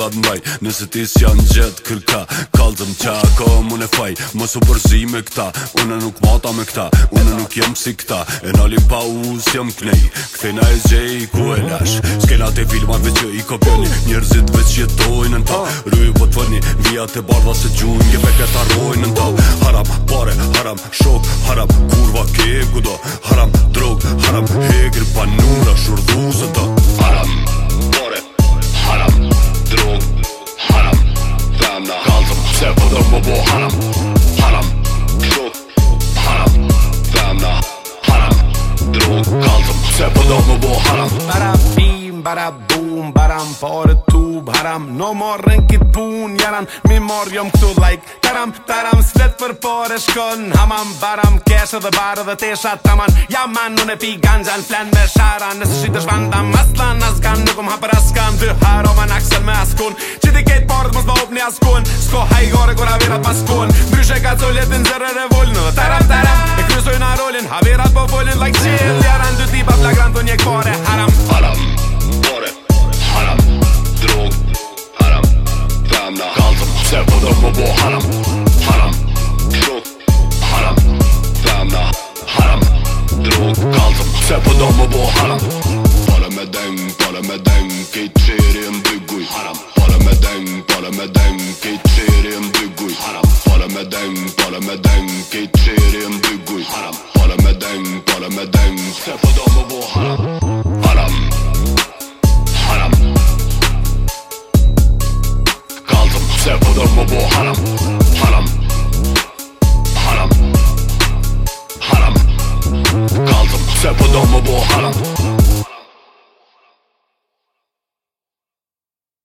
kollat në vaj Nëse ti s'jan gjet kërka Kalzëm qa ko më faj Mos u përzi me këta Una nuk mata me këta Una nuk jem si këta E nali pa u s'jam knej Këthejna e zhej ku e lash S'kena te filmave që i kopjoni Njerëzit veç jetojnë në ta Rujë po të vërni Vija të barba se gjunë Gjeve këtë arrojnë në ta Haram pare, haram shok Haram kurva ke kudo Haram drog, haram hegr Panura shurdu zë ta bo haram Haram Shok Haram Femna Haram Drog Kaltëm Se përdo po më bo haram Bara bim, bara boom, bara më Haram, no more rën kit pun Jaran, mi mor jom këtu like Taram, taram, slet për pare shkon Hamam, baram, keshë dhe barë dhe tesha taman Jaman, unë e pi ganxan, flen me shara Nësë shi të shvandam, aslan, askan Nukum hapër askan, dy haroman, aksel me askun hap një askon Sko hajgore kur haverat ma skon Mryshe ka colet në zërë revoln Në taram taram E kryzoj në rolin Haverat po folin like chill Jara në dy tipa flagrant unje kore Haram Haram Bore Haram Drog Haram Femna Kaltëm Se po do po bo haram Haram Drog Haram Femna Haram Drog Kaltëm Se po do po bo haram Pole me deng Pole me deng Kej qirin bygguj Haram Pole me deng parameden geçerim duyguz haram Parameden parameden geçerim duyguz haram Parameden parameden sefada mı bu haram Haram Haram Kaldım sefada mı bu haram Haram Haram Haram Kaldım sefada mı bu haram